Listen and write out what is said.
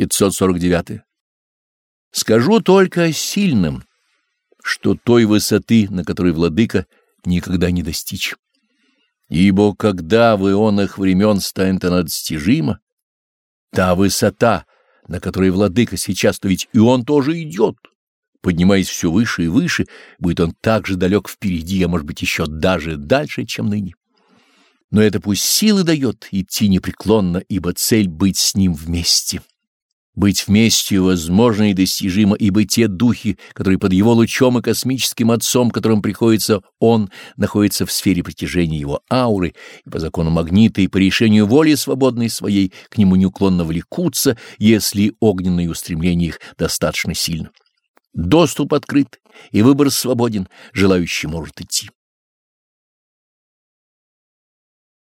549. Скажу только о сильном, что той высоты, на которой владыка, никогда не достичь. Ибо когда в ионах времен станет она достижима, та высота, на которой владыка сейчас, то ведь и он тоже идет, поднимаясь все выше и выше, будет он так же далек впереди, а может быть еще даже дальше, чем ныне. Но это пусть силы дает идти непреклонно, ибо цель — быть с ним вместе. Быть вместе возможно и достижимо, ибо те духи, которые под его лучом и космическим отцом, которым приходится он, находятся в сфере притяжения его ауры, и по закону магнита и по решению воли свободной своей к нему неуклонно влекутся, если огненные устремления их достаточно сильно. Доступ открыт, и выбор свободен, желающий может идти.